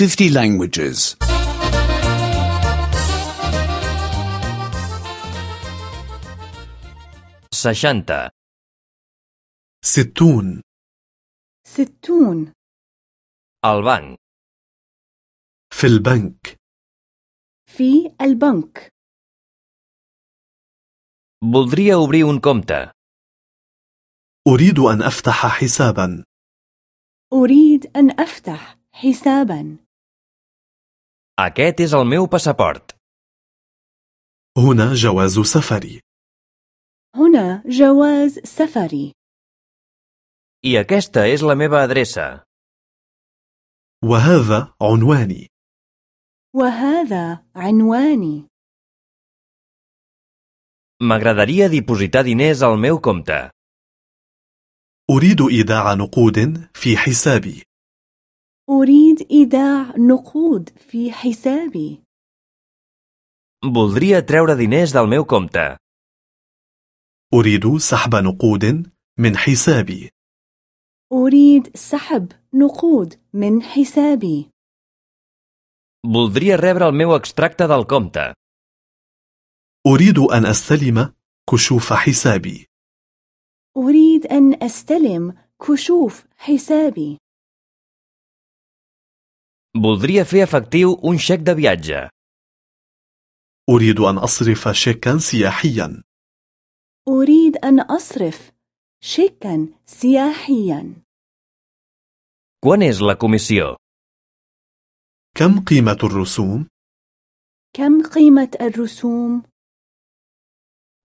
50 languages. 60, ستون. ستون. al banc, في البنك. في البنك. voldria obrir un compte. أريد أن أفتح حسابا. أريد أن أفتح حسابا. Aquest és el meu passaport. هنا جواز سفري هنا جواز سفري I aquesta és la meva adreça. وهذا عنواني وهذا عنواني M'agradaria dipositar diners al meu compte. أريد إيداع نقود في حسابي أريد إيداع نقود في حسابي. Voldria treure diners del meu compte. أريد سحب نقود من حسابي. أريد سحب نقود من حسابي. Voldria rebre el meu extracte del compte. أريد أن أستلم كشوف حسابي. أريد أن أستلم كشوف حسابي. Voldria fer efectiu un xec de viatge. أريد أن أصرف شيكا سياحيا أريد أن أصرف شيكا سياحيا Quan és la comissió? كم قيمة الرسوم؟ كم قيمة الرسوم؟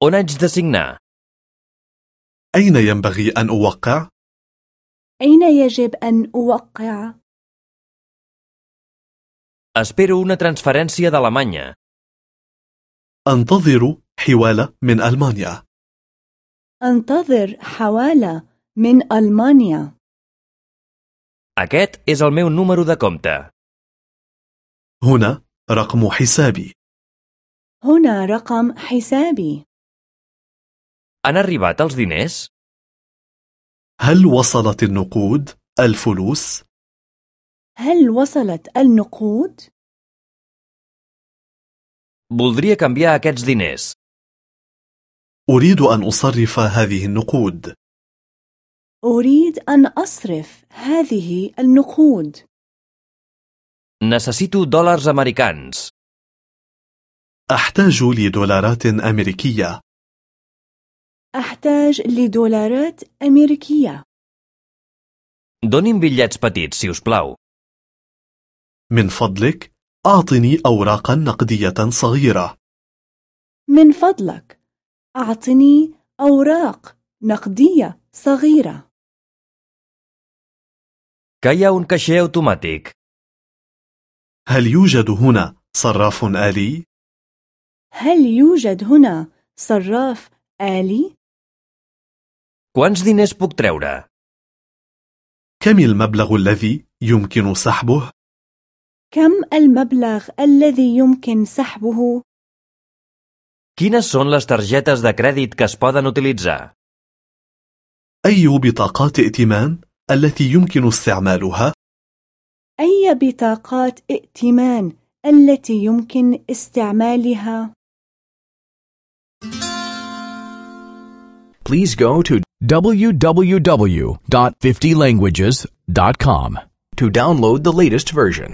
On haig de signar? أين ينبغي أن أوقع؟ أين يجب أن أوقع؟ Espero una transferència d'Alemanya. أنتظر حوالة من ألمانيا أنتظر حوالة من ألمانيا Aquest és el meu número de compte. هنا رقم حسابي هنا رقم حسابي Han arribat els diners? هل وصلت النقود؟ الفلوس؟ هل وصلت النقود؟ Voldria canviar aquests diners. أريد أن أصرف هذه النقود أريد أن أصرف هذه النقود Necessito dòlars americans. أحتاج لدولارات أمريكية أحتاج لدولارات أمريكية Doni'm bitllets petits, si us plau. من فضلك أعطني أوراقا نقدية صغيرة من فضلك أعطني أوراق نقدية صغيرة ha un automàtic. هل يوجد هنا صراف آلي؟ هل يوجد هنا صراف آلي؟ Quants diners puc treure? كم المبلغ الذي يمكن سحبه؟ كم المبلغ الذي يمكن سحبه؟ Quines són les targetes de crèdit que es poden utilitzar? أي بطاقات ائتمان التي يمكن استعمالها؟ أي بطاقات ائتمان التي يمكن استعمالها؟ please go to www.50languages.com to download the latest version.